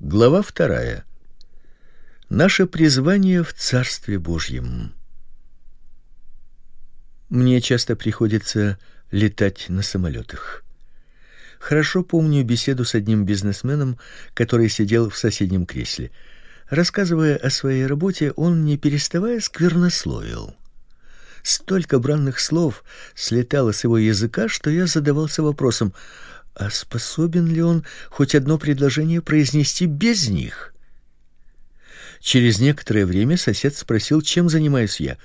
Глава вторая. Наше призвание в Царстве Божьем. Мне часто приходится летать на самолетах. Хорошо помню беседу с одним бизнесменом, который сидел в соседнем кресле. Рассказывая о своей работе, он не переставая сквернословил. Столько бранных слов слетало с его языка, что я задавался вопросом: а способен ли он хоть одно предложение произнести без них? Через некоторое время сосед спросил, чем занимаюсь я.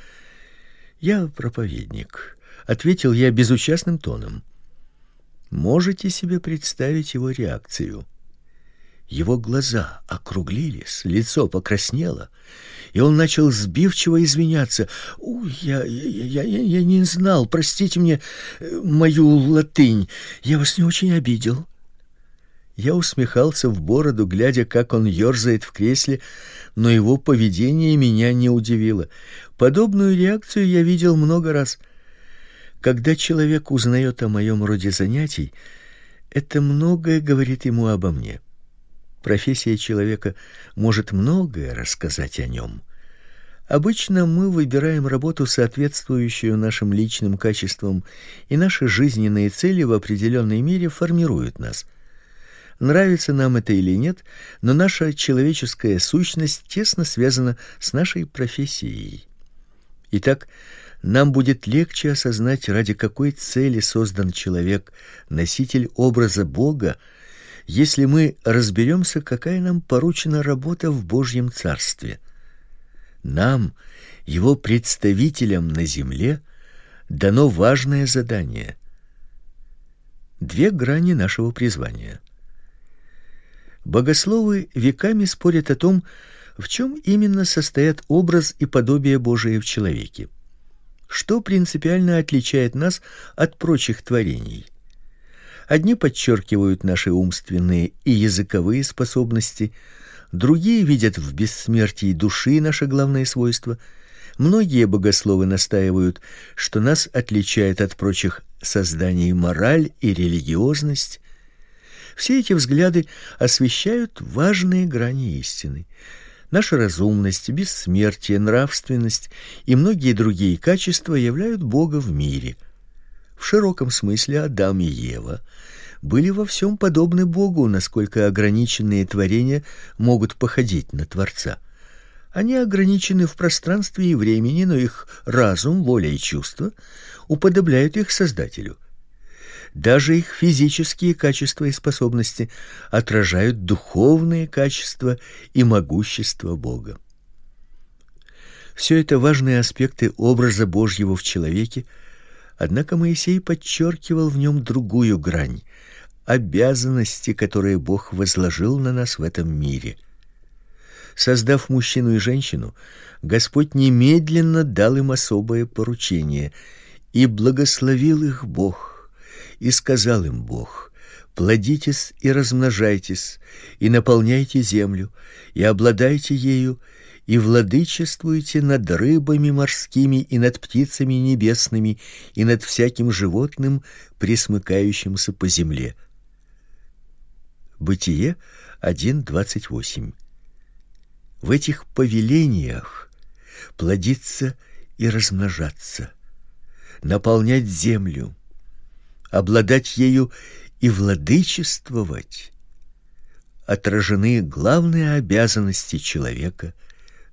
Я проповедник, ответил я безучастным тоном. Можете себе представить его реакцию? Его глаза округлились, лицо покраснело, и он начал сбивчиво извиняться. "У, я я я я не знал, простите мне э, мою латынь. Я вас не очень обидел". Я усмехался в бороду, глядя, как он ерзает в кресле, но его поведение меня не удивило. Подобную реакцию я видел много раз. Когда человек узнает о моем роде занятий, это многое говорит ему обо мне. Профессия человека может многое рассказать о нем. Обычно мы выбираем работу, соответствующую нашим личным качествам, и наши жизненные цели в определенной мере формируют нас. Нравится нам это или нет, но наша человеческая сущность тесно связана с нашей профессией. Итак, нам будет легче осознать, ради какой цели создан человек, носитель образа Бога, если мы разберемся, какая нам поручена работа в Божьем царстве. Нам, его представителям на земле, дано важное задание. Две грани нашего призвания. Богословы веками спорят о том, в чем именно состоят образ и подобие Божие в человеке. Что принципиально отличает нас от прочих творений? Одни подчеркивают наши умственные и языковые способности, другие видят в бессмертии души наше главное свойство. Многие богословы настаивают, что нас отличает от прочих созданий мораль и религиозность. Все эти взгляды освещают важные грани истины. Наша разумность, бессмертие, нравственность и многие другие качества являют Бога в мире – в широком смысле Адам и Ева были во всем подобны Богу, насколько ограниченные творения могут походить на Творца. Они ограничены в пространстве и времени, но их разум, воля и чувства уподобляют их Создателю. Даже их физические качества и способности отражают духовные качества и могущество Бога. Все это важные аспекты образа Божьего в человеке, Однако Моисей подчеркивал в нем другую грань обязанности, которые Бог возложил на нас в этом мире. Создав мужчину и женщину, Господь немедленно дал им особое поручение, и благословил их Бог, и сказал им Бог: плодитесь и размножайтесь, и наполняйте землю, и обладайте ею, и владычествуйте над рыбами морскими и над птицами небесными и над всяким животным, пресмыкающимся по земле. Бытие 1:28. В этих повелениях плодиться и размножаться, наполнять землю, обладать ею и владычествовать отражены главные обязанности человека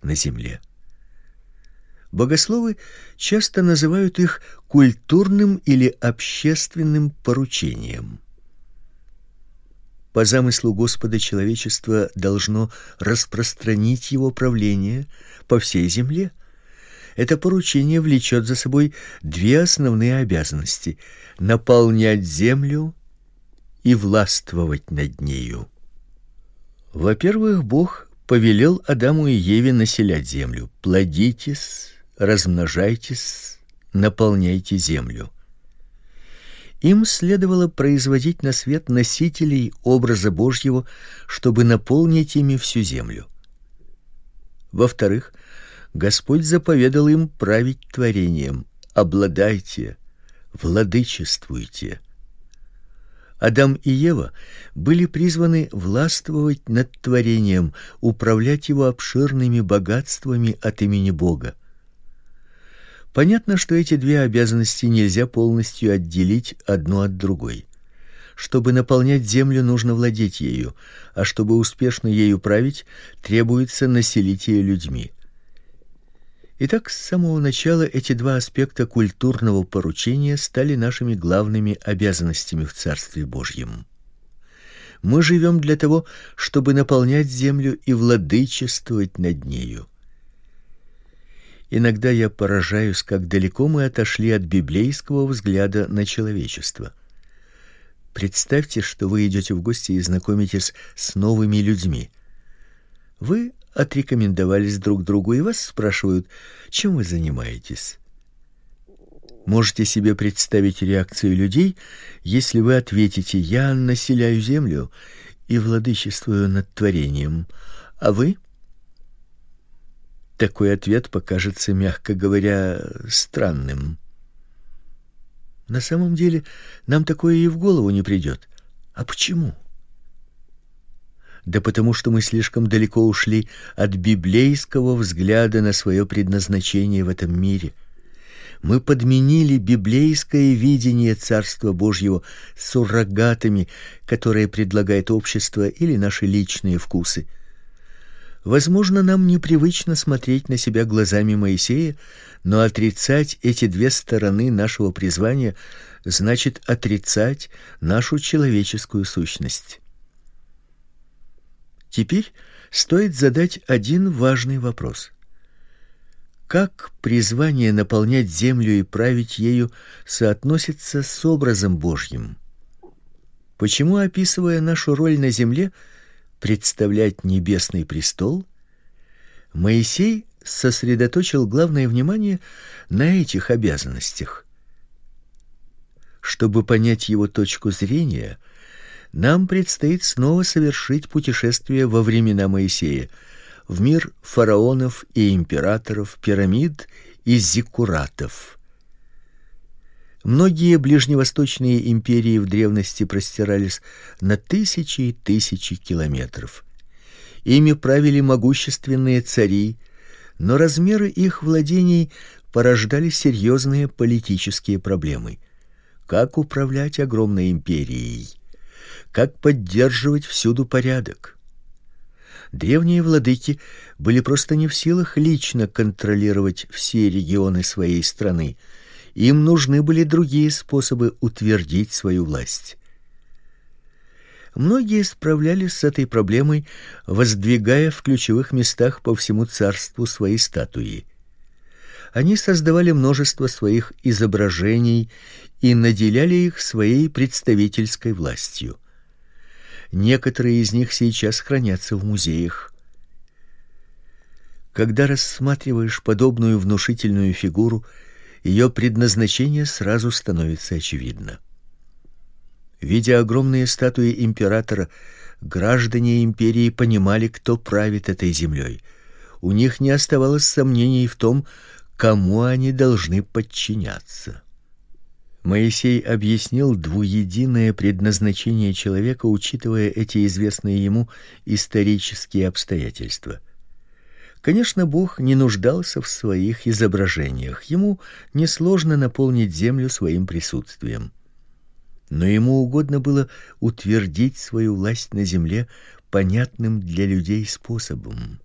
на земле. Богословы часто называют их культурным или общественным поручением. По замыслу Господа человечество должно распространить его правление по всей земле. Это поручение влечет за собой две основные обязанности: наполнять землю и властвовать над нею. Во-первых, Бог повелел Адаму и Еве населять землю. Плодитесь, размножайтесь, наполняйте землю. Им следовало производить на свет носителей образа Божьего, чтобы наполнить ими всю землю. Во-вторых, Господь заповедал им править творением: обладайте, владычествуйте. Адам и Ева были призваны властвовать над творением, управлять его обширными богатствами от имени Бога. Понятно, что эти две обязанности нельзя полностью отделить одну от другой. Чтобы наполнять землю, нужно владеть ею, а чтобы успешно ею править, требуется населить ее людьми. Итак, с самого начала эти два аспекта культурного поручения стали нашими главными обязанностями в Царстве Божьем. Мы живем для того, чтобы наполнять землю и владычествовать над нею. Иногда я поражаюсь, как далеко мы отошли от библейского взгляда на человечество. Представьте, что вы идете в гости и знакомитесь с новыми людьми. Вы отрекомендовались друг другу и вас спрашивают, чем вы занимаетесь. Можете себе представить реакцию людей, если вы ответите: "Я населяю землю и владычествую над творением", а вы? Такой ответ покажется, мягко говоря, странным. На самом деле, нам такое и в голову не придет. А почему? Да потому что мы слишком далеко ушли от библейского взгляда на свое предназначение в этом мире. Мы подменили библейское видение Царства Божьего суррогатами, которые предлагает общество или наши личные вкусы. Возможно, нам непривычно смотреть на себя глазами Моисея, но отрицать эти две стороны нашего призвания значит отрицать нашу человеческую сущность. Теперь стоит задать один важный вопрос. Как призвание наполнять землю и править ею соотносится с образом Божьим? Почему, описывая нашу роль на земле, представлять небесный престол, Моисей сосредоточил главное внимание на этих обязанностях. Чтобы понять его точку зрения, нам предстоит снова совершить путешествие во времена Моисея в мир фараонов и императоров, пирамид и зиккуратов. Многие ближневосточные империи в древности простирались на тысячи и тысячи километров. Ими правили могущественные цари, но размеры их владений порождали серьезные политические проблемы. Как управлять огромной империей? Как поддерживать всюду порядок. Древние владыки были просто не в силах лично контролировать все регионы своей страны. Им нужны были другие способы утвердить свою власть. Многие справлялись с этой проблемой, воздвигая в ключевых местах по всему царству свои статуи. Они создавали множество своих изображений и наделяли их своей представительской властью. Некоторые из них сейчас хранятся в музеях. Когда рассматриваешь подобную внушительную фигуру, ее предназначение сразу становится очевидно. Видя огромные статуи императора, граждане империи понимали, кто правит этой землей. У них не оставалось сомнений в том, кому они должны подчиняться. Моисей объяснил двуединое предназначение человека, учитывая эти известные ему исторические обстоятельства. Конечно, Бог не нуждался в своих изображениях. Ему несложно наполнить землю своим присутствием. Но ему угодно было утвердить свою власть на земле понятным для людей способом.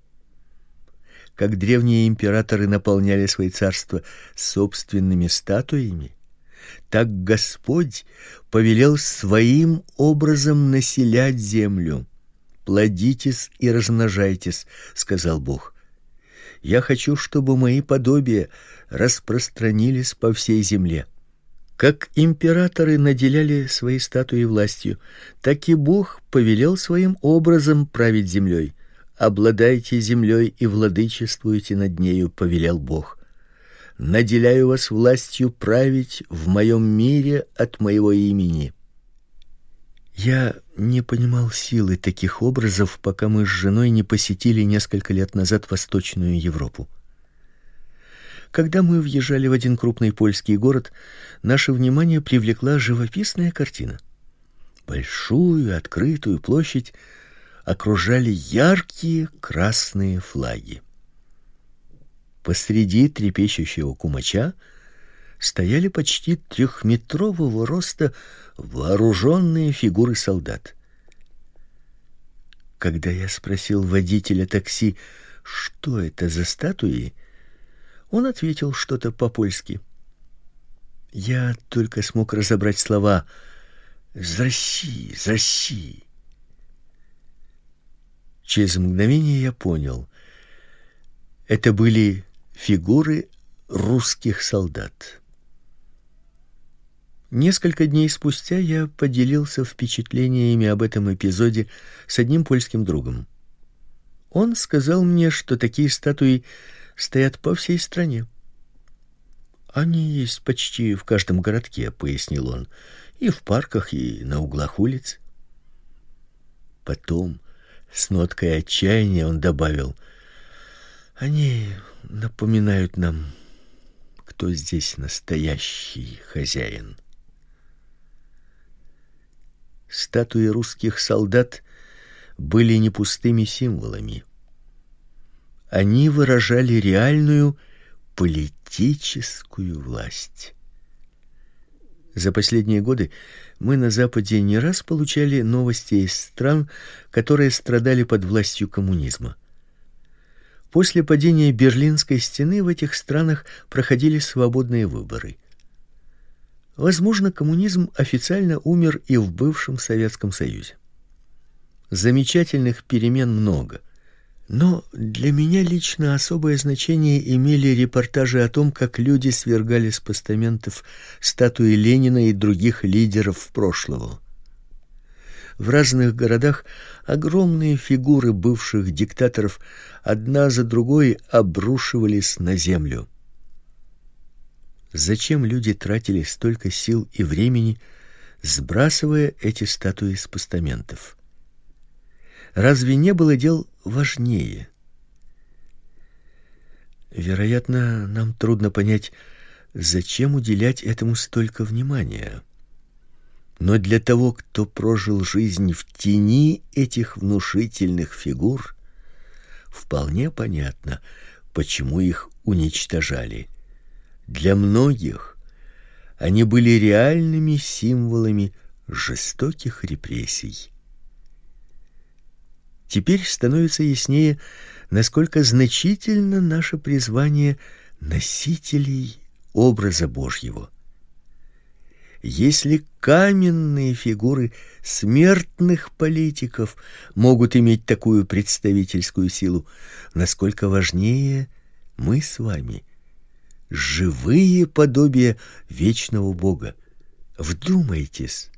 Как древние императоры наполняли свои царства собственными статуями, так Господь повелел своим образом населять землю. Плодитесь и размножайтесь, сказал Бог. Я хочу, чтобы мои подобия распространились по всей земле. Как императоры наделяли свои статуи властью, так и Бог повелел своим образом править землей. Обладайте землей и владычествуйте над нею, повелел Бог наделяю вас властью править в моем мире от моего имени. Я не понимал силы таких образов, пока мы с женой не посетили несколько лет назад Восточную Европу. Когда мы въезжали в один крупный польский город, наше внимание привлекла живописная картина. Большую открытую площадь окружали яркие красные флаги. Посреди трепещущего кумача стояли почти трехметрового роста вооруженные фигуры солдат. Когда я спросил водителя такси, что это за статуи, он ответил что-то по-польски. Я только смог разобрать слова «Зраси, зраси». Через мгновение я понял. Это были фигуры русских солдат. Несколько дней спустя я поделился впечатлениями об этом эпизоде с одним польским другом. Он сказал мне, что такие статуи стоят по всей стране. Они есть почти в каждом городке, пояснил он, и в парках, и на углах улиц. Потом с ноткой отчаяния он добавил: они напоминают нам, кто здесь настоящий хозяин. Статуи русских солдат были не пустыми символами. Они выражали реальную политическую власть. За последние годы мы на западе не раз получали новости из стран, которые страдали под властью коммунизма. После падения Берлинской стены в этих странах проходили свободные выборы. Возможно, коммунизм официально умер и в бывшем Советском Союзе. Замечательных перемен много. Но для меня лично особое значение имели репортажи о том, как люди свергали с постаментов статуи Ленина и других лидеров прошлого. В разных городах огромные фигуры бывших диктаторов одна за другой обрушивались на землю. Зачем люди тратили столько сил и времени, сбрасывая эти статуи с постаментов? Разве не было дел важнее? Вероятно, нам трудно понять, зачем уделять этому столько внимания. Но для того, кто прожил жизнь в тени этих внушительных фигур, вполне понятно, почему их уничтожали. Для многих они были реальными символами жестоких репрессий. Теперь становится яснее, насколько значительно наше призвание носителей образа Божьего. Если каменные фигуры смертных политиков могут иметь такую представительскую силу, насколько важнее мы с вами – живые подобия вечного Бога. Вдумайтесь,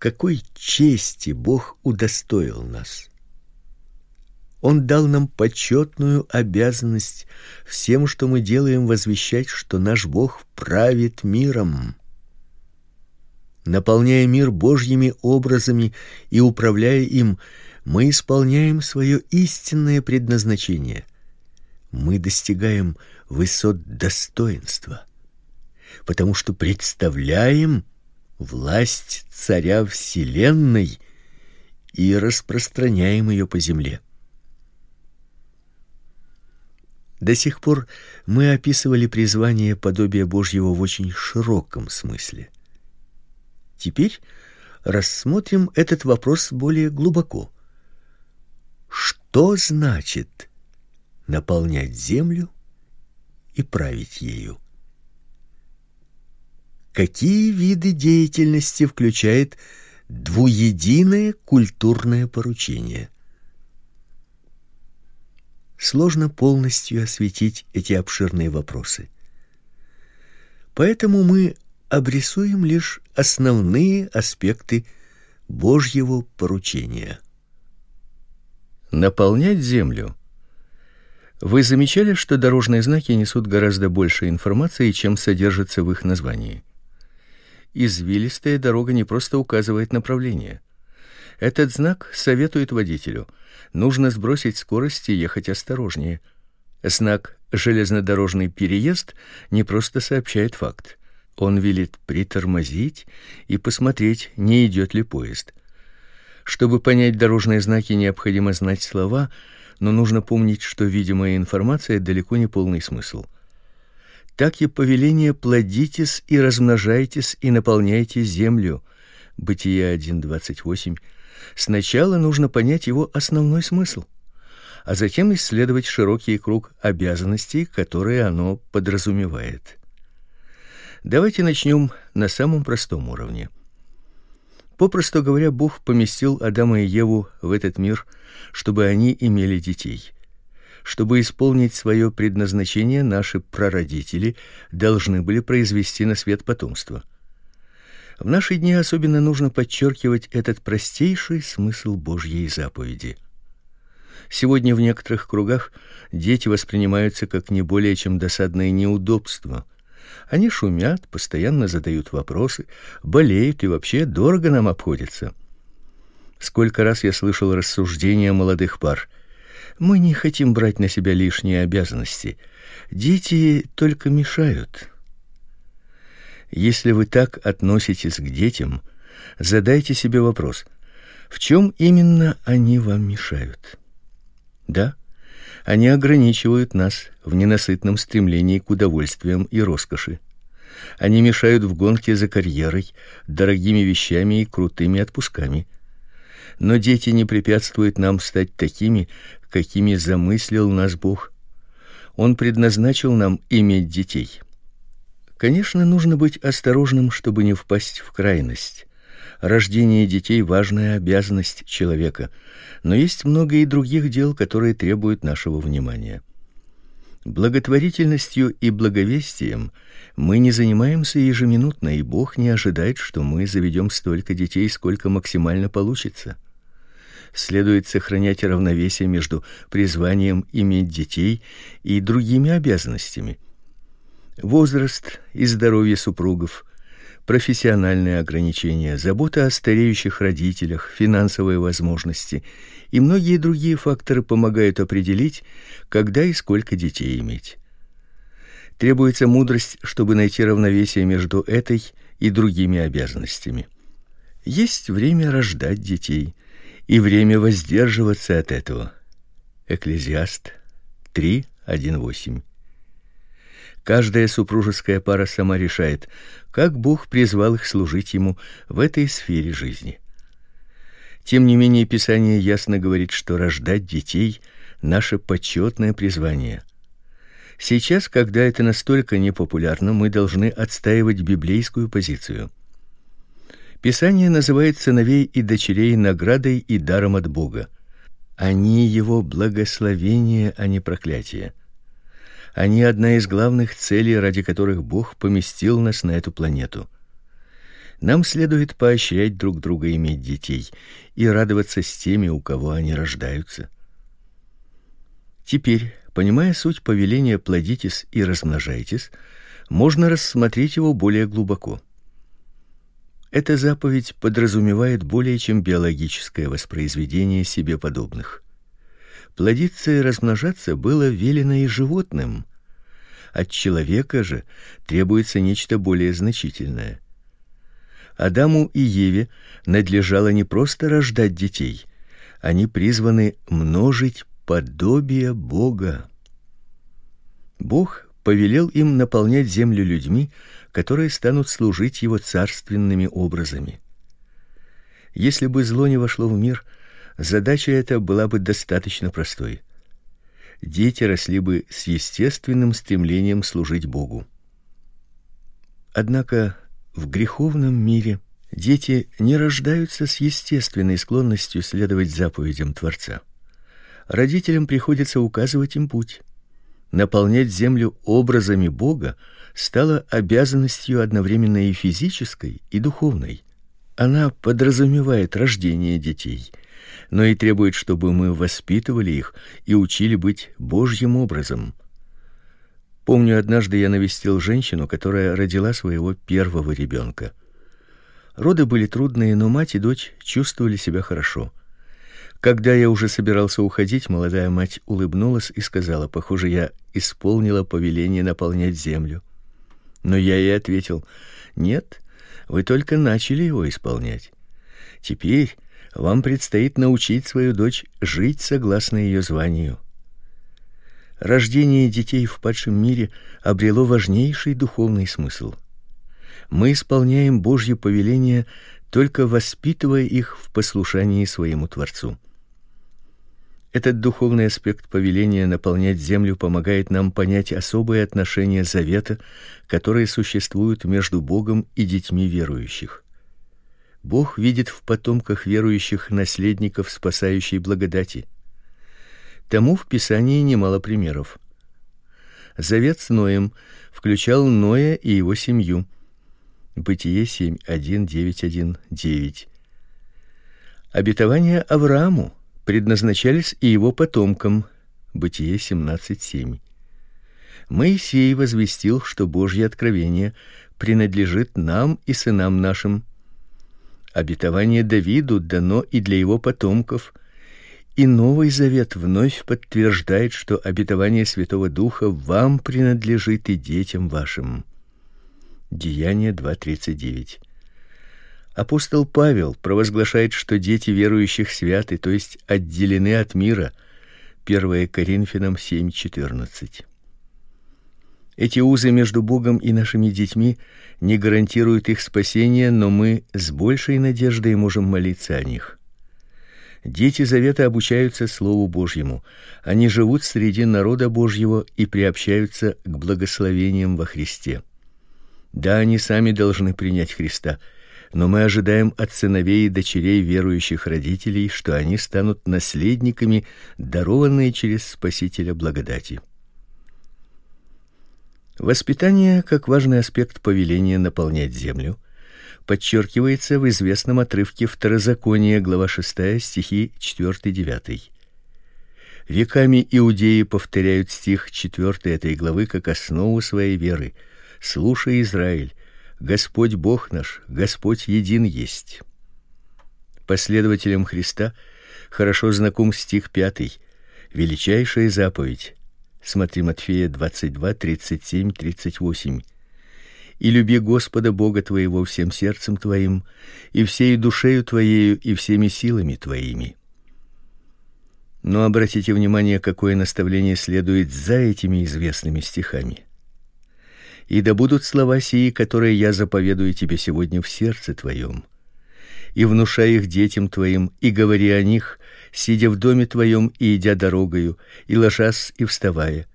какой чести Бог удостоил нас. Он дал нам почетную обязанность всем, что мы делаем, возвещать, что наш Бог правит миром. Наполняя мир Божьими образами и управляя им, мы исполняем свое истинное предназначение. Мы достигаем высот достоинства, потому что представляем власть царя вселенной и распространяем ее по земле. До сих пор мы описывали призвание подобия Божьего в очень широком смысле. Теперь рассмотрим этот вопрос более глубоко. Что значит наполнять землю и править ею. Какие виды деятельности включает двуединое культурное поручение? Сложно полностью осветить эти обширные вопросы. Поэтому мы обрисуем лишь основные аспекты Божьего поручения. Наполнять землю вы замечали, что дорожные знаки несут гораздо больше информации, чем содержится в их названии? Извилистая дорога не просто указывает направление. Этот знак советует водителю: нужно сбросить скорость и ехать осторожнее. Знак железнодорожный переезд не просто сообщает факт. Он велит притормозить и посмотреть, не идет ли поезд. Чтобы понять дорожные знаки, необходимо знать слова, но нужно помнить, что видимая информация далеко не полный смысл. Так и повеление плодитесь и размножайтесь и наполняйте землю. Бытие 1:28. Сначала нужно понять его основной смысл, а затем исследовать широкий круг обязанностей, которые оно подразумевает. Давайте начнем на самом простом уровне. Попросту говоря, Бог поместил Адама и Еву в этот мир, чтобы они имели детей. Чтобы исполнить свое предназначение, наши прародители должны были произвести на свет потомство. В наши дни особенно нужно подчеркивать этот простейший смысл Божьей заповеди. Сегодня в некоторых кругах дети воспринимаются как не более чем досадное неудобство. Они шумят, постоянно задают вопросы, болеют и вообще дорого нам обходятся. Сколько раз я слышал рассуждения молодых пар: мы не хотим брать на себя лишние обязанности. Дети только мешают. Если вы так относитесь к детям, задайте себе вопрос: в чем именно они вам мешают? Да, они ограничивают нас в ненасытном стремлении к удовольствиям и роскоши. Они мешают в гонке за карьерой, дорогими вещами и крутыми отпусками. Но дети не препятствуют нам стать такими, какими замыслил нас Бог. Он предназначил нам иметь детей. Конечно, нужно быть осторожным, чтобы не впасть в крайность. Рождение детей важная обязанность человека, но есть много и других дел, которые требуют нашего внимания. Благотворительностью и благовестием мы не занимаемся ежеминутно, и Бог не ожидает, что мы заведем столько детей, сколько максимально получится. Следует сохранять равновесие между призванием иметь детей и другими обязанностями возраст и здоровье супругов, профессиональные ограничения, забота о стареющих родителях, финансовые возможности и многие другие факторы помогают определить, когда и сколько детей иметь. Требуется мудрость, чтобы найти равновесие между этой и другими обязанностями. Есть время рождать детей и время воздерживаться от этого. Экклезиаст 3:1-8. Каждая супружеская пара сама решает, как Бог призвал их служить ему в этой сфере жизни. Тем не менее, Писание ясно говорит, что рождать детей наше почетное призвание. Сейчас, когда это настолько непопулярно, мы должны отстаивать библейскую позицию. Писание называет сыновей и дочерей наградой и даром от Бога. Они его благословение, а не проклятие. Они одна из главных целей, ради которых Бог поместил нас на эту планету. Нам следует поощрять друг друга иметь детей и радоваться с теми, у кого они рождаются. Теперь, понимая суть повеления плодитесь и размножайтесь, можно рассмотреть его более глубоко. Эта заповедь подразумевает более чем биологическое воспроизведение себе подобных. Плодиться и размножаться было велено и животным. От человека же требуется нечто более значительное. Адаму и Еве надлежало не просто рождать детей, они призваны множить подобие Бога. Бог повелел им наполнять землю людьми, которые станут служить его царственными образами. Если бы зло не вошло в мир, задача эта была бы достаточно простой. Дети росли бы с естественным стремлением служить Богу. Однако в греховном мире дети не рождаются с естественной склонностью следовать заповедям Творца. Родителям приходится указывать им путь. Наполнять землю образами Бога стало обязанностью одновременно и физической, и духовной. Она подразумевает рождение детей, но и требует, чтобы мы воспитывали их и учили быть Божьим образом. Помню, однажды я навестил женщину, которая родила своего первого ребенка. Роды были трудные, но мать и дочь чувствовали себя хорошо. Когда я уже собирался уходить, молодая мать улыбнулась и сказала: "Похоже, я исполнила повеление наполнять землю". Но я ей ответил: "Нет, вы только начали его исполнять. Теперь Вам предстоит научить свою дочь жить согласно ее званию. Рождение детей в падшем мире обрело важнейший духовный смысл. Мы исполняем Божье повеление только воспитывая их в послушании своему Творцу. Этот духовный аспект повеления наполнять землю помогает нам понять особые отношения завета, которые существуют между Богом и детьми верующих. Бог видит в потомках верующих наследников спасающей благодати. Тому в Писании немало примеров. Завет с Ноем включал Ноя и его семью. Бытие 7:1, 9:1, 9. Обетования Аврааму предназначались и его потомкам. Бытие 17:7. Моисей возвестил, что Божье откровение принадлежит нам и сынам нашим. Обетование Давиду дано и для его потомков. И Новый Завет вновь подтверждает, что обетование Святого Духа вам принадлежит и детям вашим. Деяние 2:39. Апостол Павел провозглашает, что дети верующих святы, то есть отделены от мира. 1 Коринфянам 7:14. Эти узы между Богом и нашими детьми не гарантируют их спасения, но мы с большей надеждой можем молиться о них. Дети завета обучаются слову Божьему. Они живут среди народа Божьего и приобщаются к благословениям во Христе. Да, они сами должны принять Христа, но мы ожидаем от сыновей и дочерей верующих родителей, что они станут наследниками дарованной через Спасителя благодати. Воспитание как важный аспект повеления наполнять землю подчеркивается в известном отрывке Второзакония, глава 6, стихи 4-9. Веками иудеи повторяют стих 4 этой главы как основу своей веры. Слушай, Израиль, Господь Бог наш, Господь един есть. Последователям Христа хорошо знаком стих 5. Величайшая заповедь. Смотри Матфея 22, 37, 38. И люби Господа Бога твоего всем сердцем твоим, и всей душею твоею, и всеми силами твоими. Но обратите внимание, какое наставление следует за этими известными стихами и да будут слова сии, которые я заповедую тебе сегодня в сердце твоем, и внушай их детям твоим, и говори о них, сидя в доме твоем и идя дорогою, и ложась и вставая,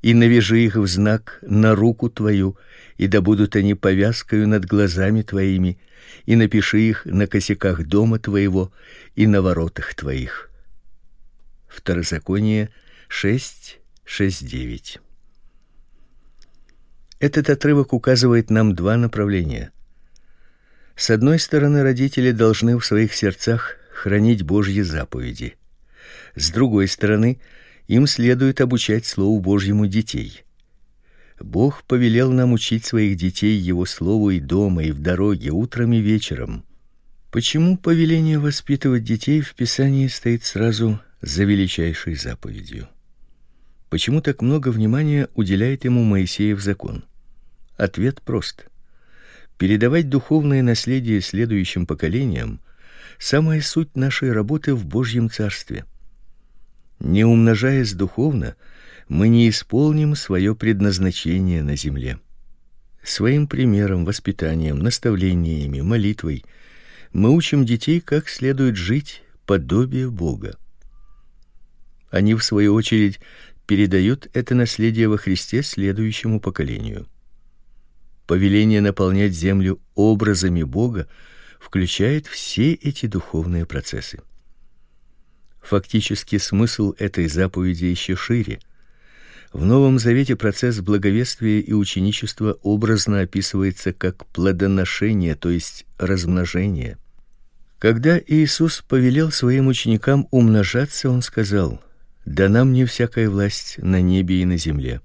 и навяжи их в знак на руку твою, и да будут они повязкою над глазами твоими, и напиши их на косяках дома твоего и на воротах твоих. Второзаконие 6, 6, 9. Этот отрывок указывает нам два направления. С одной стороны, родители должны в своих сердцах хранить Божьи заповеди. С другой стороны, им следует обучать слову Божьему детей. Бог повелел нам учить своих детей его слову и дома, и в дороге, утром и вечером. Почему повеление воспитывать детей в Писании стоит сразу за величайшей заповедью? Почему так много внимания уделяет ему Моисеев закон? Ответ прост. Передавать духовное наследие следующим поколениям самая суть нашей работы в Божьем царстве. Не умножаясь духовно, мы не исполним свое предназначение на земле. Своим примером, воспитанием, наставлениями, молитвой мы учим детей, как следует жить подобие Бога. Они в свою очередь передают это наследие во Христе следующему поколению. Повеление наполнять землю образами Бога включает все эти духовные процессы. Фактически смысл этой заповеди еще шире. В Новом Завете процесс благовествия и ученичества образно описывается как плодоношение, то есть размножение. Когда Иисус повелел своим ученикам умножаться, он сказал: "Да мне всякая власть на небе и на земле".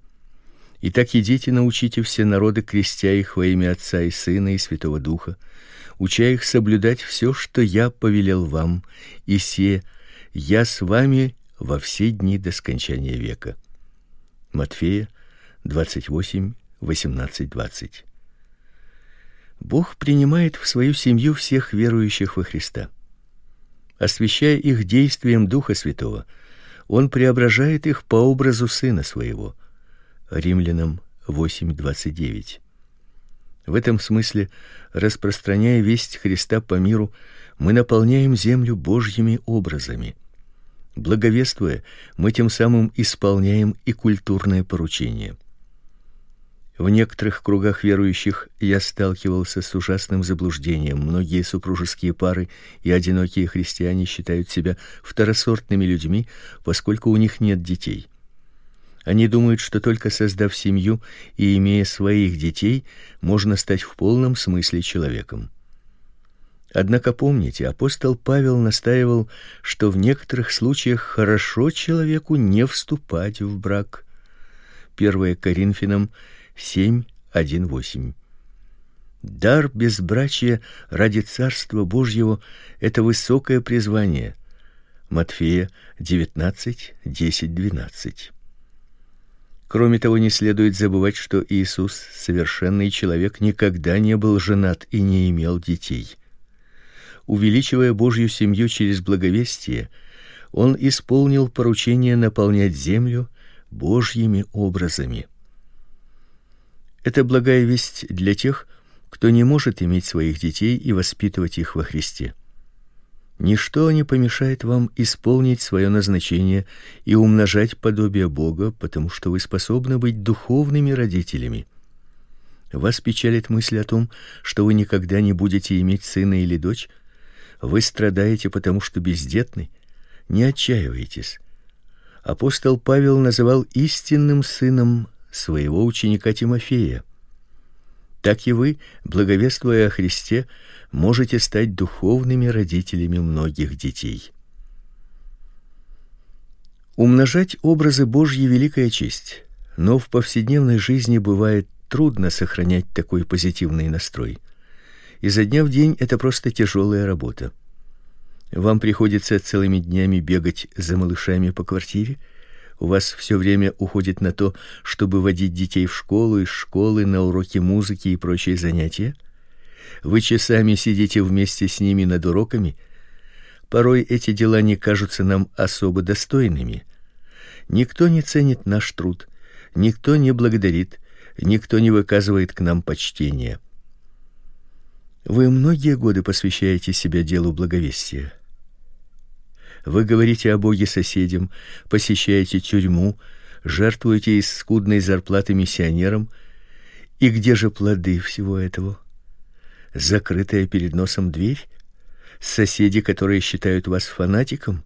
Итак, идите, научите все народы, крестя их во имя Отца и Сына и Святого Духа, уча их соблюдать все, что я повелел вам, и се я с вами во все дни до скончания века. Матфея 28 18 20. Бог принимает в свою семью всех верующих во Христа. Освящая их действием Духа Святого, он преображает их по образу сына своего. Римлянам 8:29. В этом смысле, распространяя весть Христа по миру, мы наполняем землю Божьими образами. Благовествуя, мы тем самым исполняем и культурное поручение. В некоторых кругах верующих я сталкивался с ужасным заблуждением. Многие супружеские пары и одинокие христиане считают себя второсортными людьми, поскольку у них нет детей. Они думают, что только создав семью и имея своих детей, можно стать в полном смысле человеком. Однако помните, апостол Павел настаивал, что в некоторых случаях хорошо человеку не вступать в брак. 1 Коринфянам 7:1-8. Дар безбрачия ради царства Божьего это высокое призвание. Матфея 19:10-12. Кроме того, не следует забывать, что Иисус, совершенный человек, никогда не был женат и не имел детей. Увеличивая Божью семью через благовестие, он исполнил поручение наполнять землю Божьими образами. Это благая весть для тех, кто не может иметь своих детей и воспитывать их во Христе. Ничто не помешает вам исполнить свое назначение и умножать подобие Бога, потому что вы способны быть духовными родителями. Вас печалит мысль о том, что вы никогда не будете иметь сына или дочь? Вы страдаете, потому что бездетны? Не отчаивайтесь. Апостол Павел называл истинным сыном своего ученика Тимофея. Так и вы, благовествуя о Христе, можете стать духовными родителями многих детей. Умножать образы Божьи великая честь, но в повседневной жизни бывает трудно сохранять такой позитивный настрой. Изо дня в день это просто тяжелая работа. Вам приходится целыми днями бегать за малышами по квартире, у вас все время уходит на то, чтобы водить детей в школу, из школы на уроки музыки и прочие занятия. Вы часами сидите вместе с ними над уроками. Порой эти дела не кажутся нам особо достойными. Никто не ценит наш труд, никто не благодарит, никто не выказывает к нам почтения. Вы многие годы посвящаете себя делу благовестия. Вы говорите о Боге соседям, посещаете тюрьму, жертвуете из скудной зарплаты миссионерам. И где же плоды всего этого? Закрытая перед носом дверь, соседи, которые считают вас фанатиком.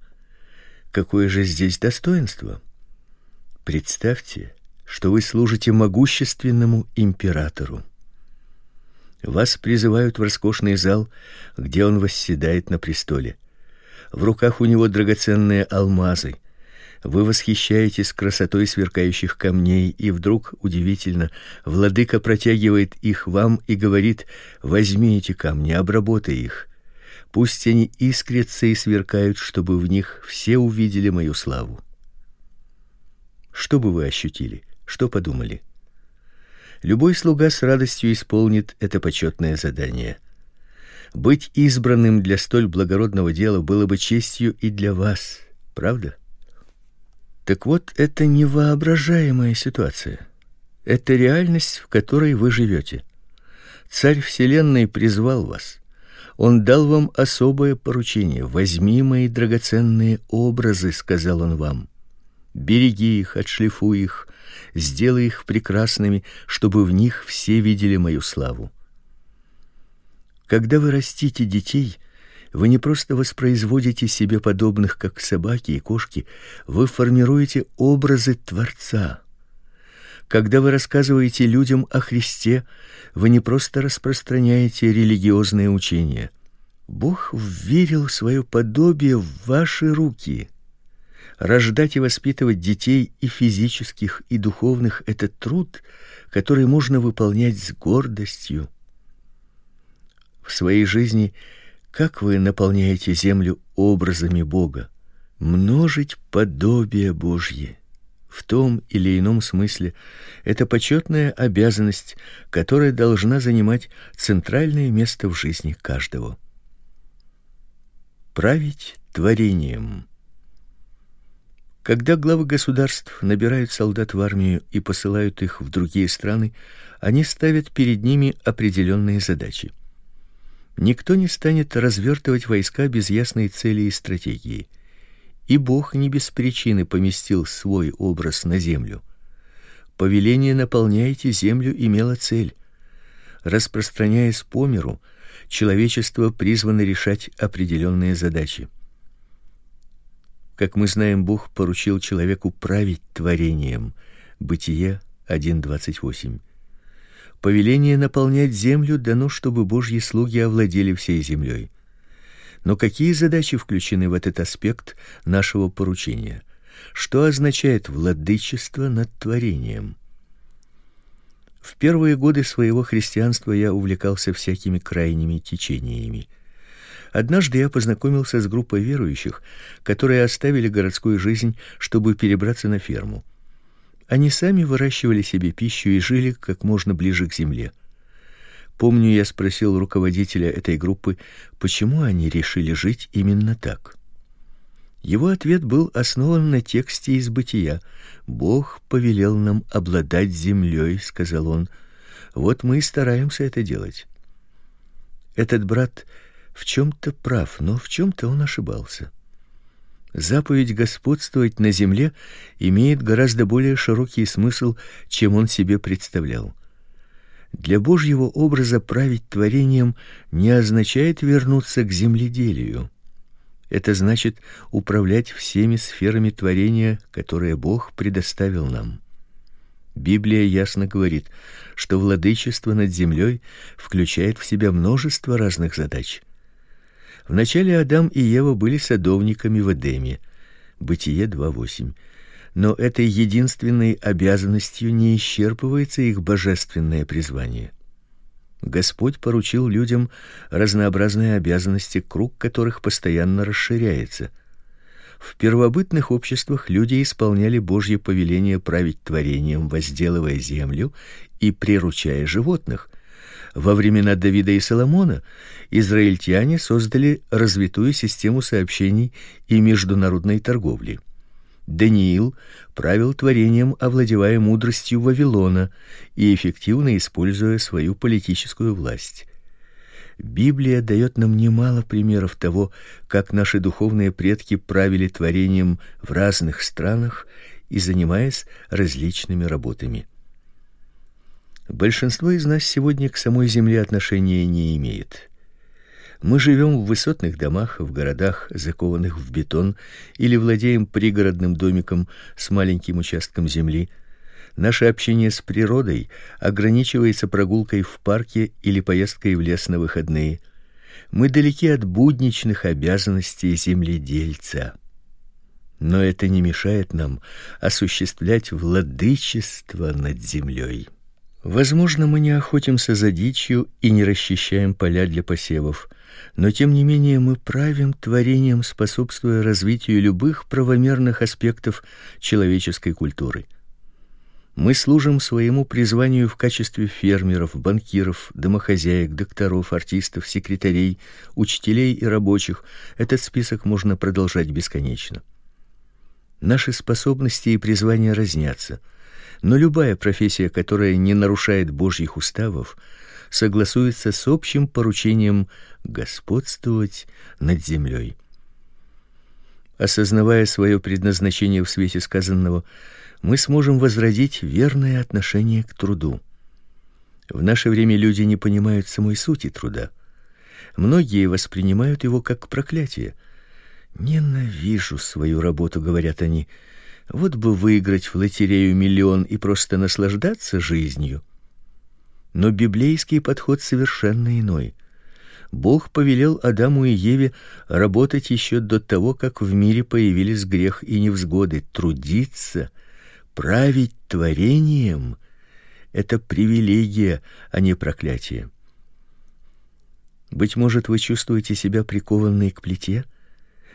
Какое же здесь достоинство? Представьте, что вы служите могущественному императору. Вас призывают в роскошный зал, где он восседает на престоле. В руках у него драгоценные алмазы. Вы восхищаетесь красотой сверкающих камней, и вдруг удивительно, владыка протягивает их вам и говорит: "Возьми эти камни, обработай их. Пусть они искрятся и сверкают, чтобы в них все увидели мою славу". Что бы вы ощутили? Что подумали? Любой слуга с радостью исполнит это почетное задание. Быть избранным для столь благородного дела было бы честью и для вас, правда? Так вот, это не воображаемая ситуация. Это реальность, в которой вы живете. Царь вселенной призвал вас. Он дал вам особое поручение: возьми мои драгоценные образы, сказал он вам. Береги их, отшлифуй их, сделай их прекрасными, чтобы в них все видели мою славу. Когда вы растите детей, вы не просто воспроизводите себе подобных, как собаки и кошки, вы формируете образы Творца. Когда вы рассказываете людям о Христе, вы не просто распространяете религиозные учения. Бог вверил свое подобие в ваши руки. Рождать и воспитывать детей и физических, и духовных это труд, который можно выполнять с гордостью в своей жизни, как вы наполняете землю образами Бога, множить подобие Божье. В том или ином смысле это почетная обязанность, которая должна занимать центральное место в жизни каждого. править творением. Когда главы государств набирают солдат в армию и посылают их в другие страны, они ставят перед ними определенные задачи. Никто не станет развертывать войска без ясной цели и стратегии. И Бог не без причины поместил свой образ на землю. Повеление наполняйте землю имело цель. Распространяясь по миру, человечество призвано решать определенные задачи. Как мы знаем, Бог поручил человеку править творением. Бытие 1:28. Повеление наполнять землю дано, чтобы Божьи слуги овладели всей землей. Но какие задачи включены в этот аспект нашего поручения? Что означает владычество над творением? В первые годы своего христианства я увлекался всякими крайними течениями. Однажды я познакомился с группой верующих, которые оставили городскую жизнь, чтобы перебраться на ферму. Они сами выращивали себе пищу и жили как можно ближе к земле. Помню, я спросил руководителя этой группы, почему они решили жить именно так. Его ответ был основан на тексте из Бытия. Бог повелел нам обладать землей, сказал он. Вот мы и стараемся это делать. Этот брат в чем то прав, но в чем то он ошибался. Заповедь господствовать на земле имеет гораздо более широкий смысл, чем он себе представлял. Для Божьего образа править творением не означает вернуться к земледелию. Это значит управлять всеми сферами творения, которые Бог предоставил нам. Библия ясно говорит, что владычество над землей включает в себя множество разных задач. Вначале Адам и Ева были садовниками в Эдеме. Бытие 2:8. Но этой единственной обязанностью не исчерпывается их божественное призвание. Господь поручил людям разнообразные обязанности, круг которых постоянно расширяется. В первобытных обществах люди исполняли Божье повеление править творением, возделывая землю и приручая животных. Во времена Давида и Соломона израильтяне создали развитую систему сообщений и международной торговли. Даниил правил творением, овладевая мудростью Вавилона и эффективно используя свою политическую власть. Библия дает нам немало примеров того, как наши духовные предки правили творением в разных странах и занимаясь различными работами. Большинство из нас сегодня к самой земле отношения не имеет. Мы живем в высотных домах, в городах, закованных в бетон, или владеем пригородным домиком с маленьким участком земли. Наше общение с природой ограничивается прогулкой в парке или поездкой в лес на выходные. Мы далеки от будничных обязанностей земледельца. Но это не мешает нам осуществлять владычество над землей. Возможно, мы не охотимся за дичью и не расчищаем поля для посевов но тем не менее мы правим творением, способствуя развитию любых правомерных аспектов человеческой культуры. Мы служим своему призванию в качестве фермеров, банкиров, домохозяек, докторов, артистов, секретарей, учителей и рабочих. Этот список можно продолжать бесконечно. Наши способности и призвания разнятся, но любая профессия, которая не нарушает Божьих уставов, согласуется с общим поручением господствовать над землей. Осознавая свое предназначение в свете сказанного, мы сможем возродить верное отношение к труду. В наше время люди не понимают самой сути труда. Многие воспринимают его как проклятие. Ненавижу свою работу, говорят они. Вот бы выиграть в лотерею миллион и просто наслаждаться жизнью. Но библейский подход совершенно иной. Бог повелел Адаму и Еве работать еще до того, как в мире появились грех и невзгоды, трудиться, править творением это привилегия, а не проклятие. Быть может, вы чувствуете себя прикованной к плите?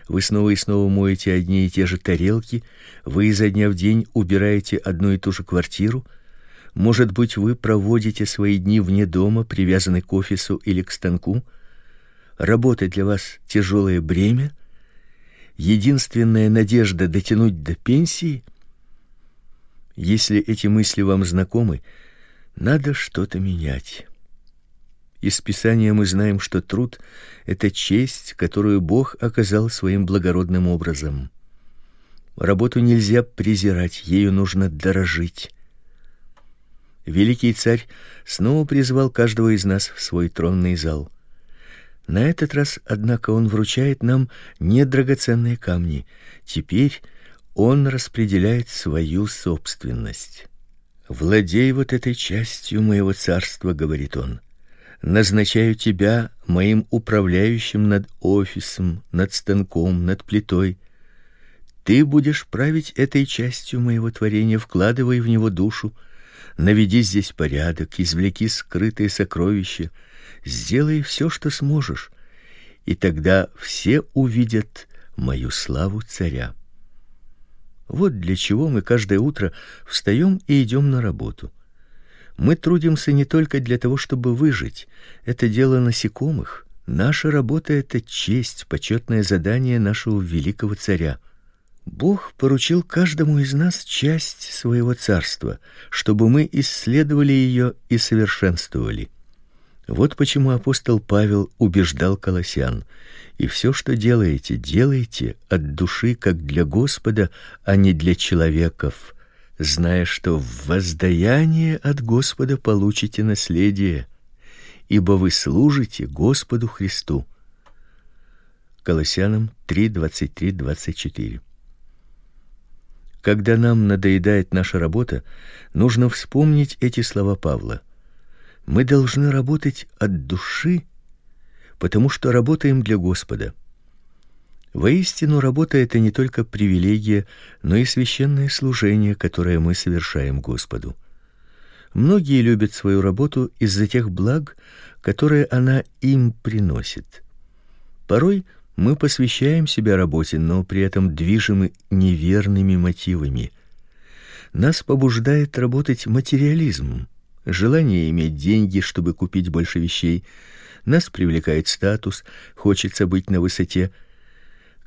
Вы снова и снова моете одни и те же тарелки, вы изо дня в день убираете одну и ту же квартиру, может быть, вы проводите свои дни вне дома, привязаны к офису или к станку? работа для вас тяжелое бремя, единственная надежда дотянуть до пенсии. Если эти мысли вам знакомы, надо что-то менять. Из Писания мы знаем, что труд это честь, которую Бог оказал своим благородным образом. Работу нельзя презирать, ею нужно дорожить. Великий царь снова призвал каждого из нас в свой тронный зал. На этот раз, однако, он вручает нам не драгоценные камни. Теперь он распределяет свою собственность. Владей вот этой частью моего царства, говорит он. Назначаю тебя моим управляющим над офисом, над станком, над плитой. Ты будешь править этой частью моего творения, вкладывай в него душу, наведи здесь порядок, извлеки скрытые сокровища, сделай все, что сможешь, и тогда все увидят мою славу царя. Вот для чего мы каждое утро встаем и идем на работу. Мы трудимся не только для того, чтобы выжить. Это дело насекомых. Наша работа это честь, почетное задание нашего великого царя. Бог поручил каждому из нас часть своего царства, чтобы мы исследовали ее и совершенствовали. Вот почему апостол Павел убеждал колоссян: "И все, что делаете, делайте от души, как для Господа, а не для человеков, зная, что в воздаяние от Господа получите наследие, ибо вы служите Господу Христу". Колоссянам 3:23-24. Когда нам надоедает наша работа, нужно вспомнить эти слова Павла. Мы должны работать от души, потому что работаем для Господа. Воистину, работа это не только привилегия, но и священное служение, которое мы совершаем Господу. Многие любят свою работу из-за тех благ, которые она им приносит. Порой мы посвящаем себя работе, но при этом движимы неверными мотивами. Нас побуждает работать материализм, желание иметь деньги, чтобы купить больше вещей. Нас привлекает статус, хочется быть на высоте.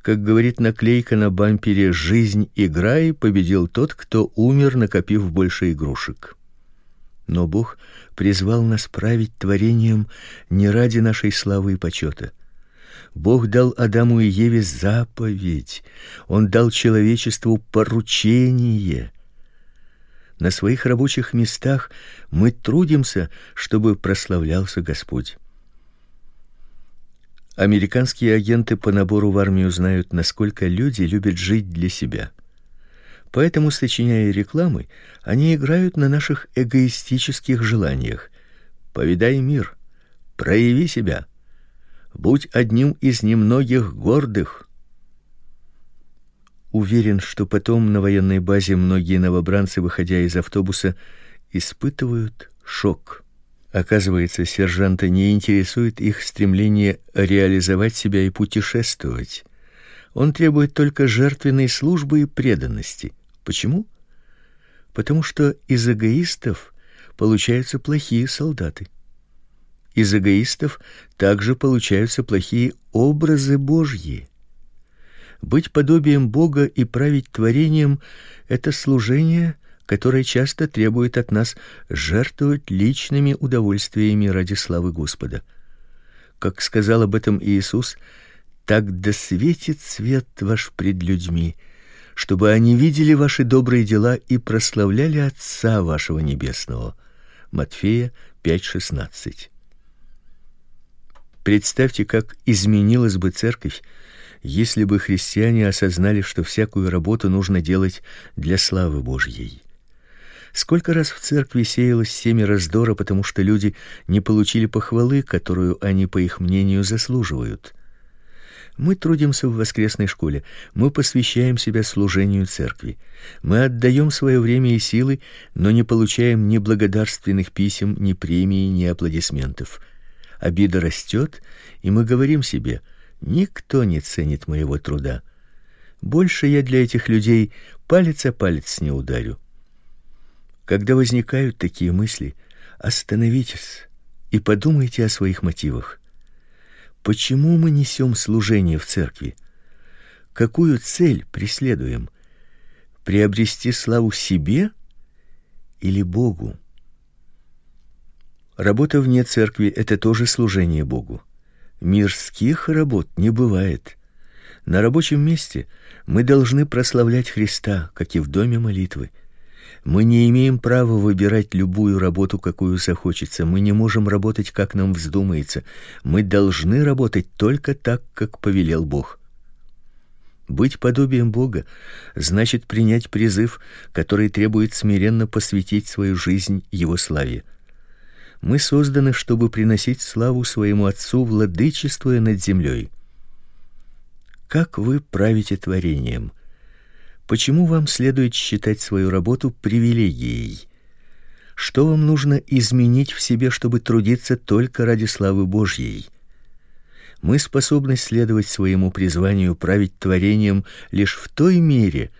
Как говорит наклейка на бампере «Жизнь играй», победил тот, кто умер, накопив больше игрушек. Но Бог призвал нас править творением не ради нашей славы и почета. Бог дал Адаму и Еве заповедь. Он дал человечеству поручение. На своих рабочих местах мы трудимся, чтобы прославлялся Господь. Американские агенты по набору в армию знают, насколько люди любят жить для себя. Поэтому, сочиняя рекламы, они играют на наших эгоистических желаниях. Повидай мир, прояви себя, будь одним из немногих гордых. Уверен, что потом на военной базе многие новобранцы, выходя из автобуса, испытывают шок. Оказывается, сержанта не интересует их стремление реализовать себя и путешествовать. Он требует только жертвенной службы и преданности. Почему? Потому что из эгоистов получаются плохие солдаты. Из эгоистов также получаются плохие образы Божьи. Быть подобием Бога и править творением это служение, которое часто требует от нас жертвовать личными удовольствиями ради славы Господа. Как сказал об этом Иисус, так да светит свет ваш пред людьми, чтобы они видели ваши добрые дела и прославляли Отца вашего небесного. Матфея 5:16. Представьте, как изменилась бы церковь, если бы христиане осознали, что всякую работу нужно делать для славы Божьей. Сколько раз в церкви сеялось семя раздора, потому что люди не получили похвалы, которую они, по их мнению, заслуживают. Мы трудимся в воскресной школе, мы посвящаем себя служению церкви. Мы отдаем свое время и силы, но не получаем ни благодарственных писем, ни премий, ни аплодисментов. Обида растет, и мы говорим себе: никто не ценит моего труда. Больше я для этих людей палец о палец не ударю. Когда возникают такие мысли, остановитесь и подумайте о своих мотивах. Почему мы несем служение в церкви? Какую цель преследуем? Приобрести славу себе или Богу? Работа вне церкви это тоже служение Богу. Мирских работ не бывает. На рабочем месте мы должны прославлять Христа, как и в доме молитвы. Мы не имеем права выбирать любую работу, какую захочется. Мы не можем работать, как нам вздумается. Мы должны работать только так, как повелел Бог. Быть подобием Бога значит принять призыв, который требует смиренно посвятить свою жизнь его славе. Мы созданы, чтобы приносить славу своему Отцу, владычествуя над землей. Как вы правите творением? Почему вам следует считать свою работу привилегией? Что вам нужно изменить в себе, чтобы трудиться только ради славы Божьей? Мы способны следовать своему призванию править творением лишь в той мере,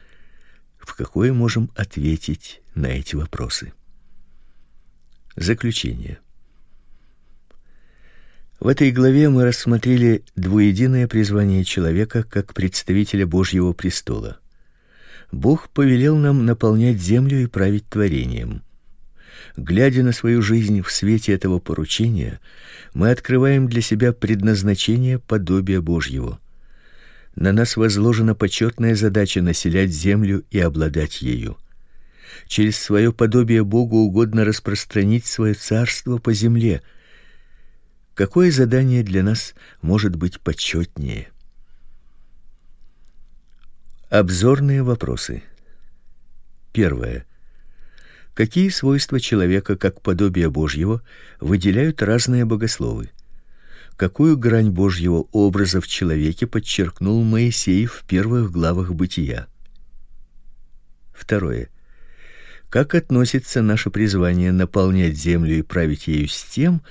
в какой можем ответить на эти вопросы. Заключение. В этой главе мы рассмотрели двуединое призвание человека как представителя Божьего престола. Бог повелел нам наполнять землю и править творением. Глядя на свою жизнь в свете этого поручения, мы открываем для себя предназначение подобия Божьего. На нас возложена почетная задача населять землю и обладать ею. Через свое подобие Богу угодно распространить свое царство по земле. Какое задание для нас может быть почетнее? Обзорные вопросы. Первое. Какие свойства человека как подобия Божьего выделяют разные богословы? Какую грань Божьего образа в человеке подчеркнул Моисей в первых главах Бытия? Второе. Как относится наше призвание наполнять землю и править ею с тем,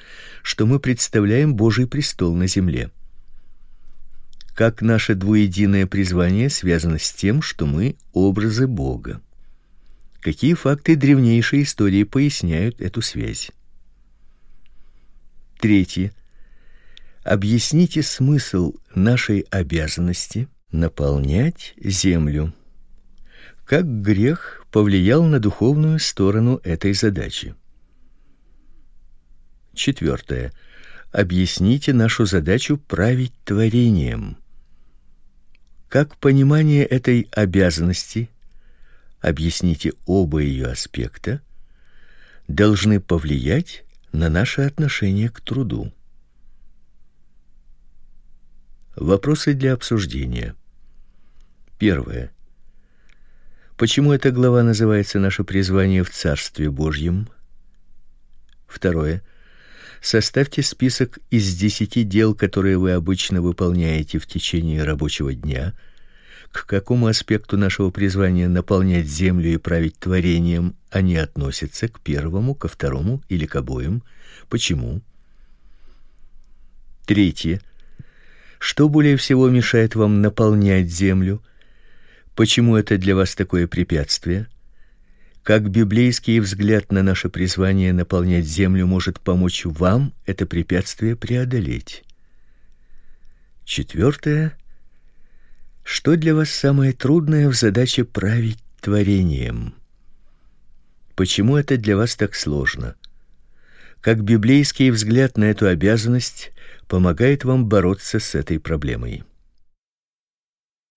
что мы представляем Божий престол на земле? Как наше двуединое призвание связано с тем, что мы образы Бога. Какие факты древнейшей истории поясняют эту связь? Третье. Объясните смысл нашей обязанности наполнять землю. Как грех повлиял на духовную сторону этой задачи? Четвертое. Объясните нашу задачу править творением как понимание этой обязанности, объясните оба ее аспекта, должны повлиять на наше отношение к труду. Вопросы для обсуждения. Первое. Почему эта глава называется Наше призвание в Царстве Божьем? Второе. Составьте список из десяти дел, которые вы обычно выполняете в течение рабочего дня. К какому аспекту нашего призвания наполнять землю и править творением они относятся к первому, ко второму или к обоим? Почему? Третье. Что более всего мешает вам наполнять землю? Почему это для вас такое препятствие? Как библейский взгляд на наше призвание наполнять землю может помочь вам это препятствие преодолеть? Четвертое. Что для вас самое трудное в задаче править творением? Почему это для вас так сложно? Как библейский взгляд на эту обязанность помогает вам бороться с этой проблемой?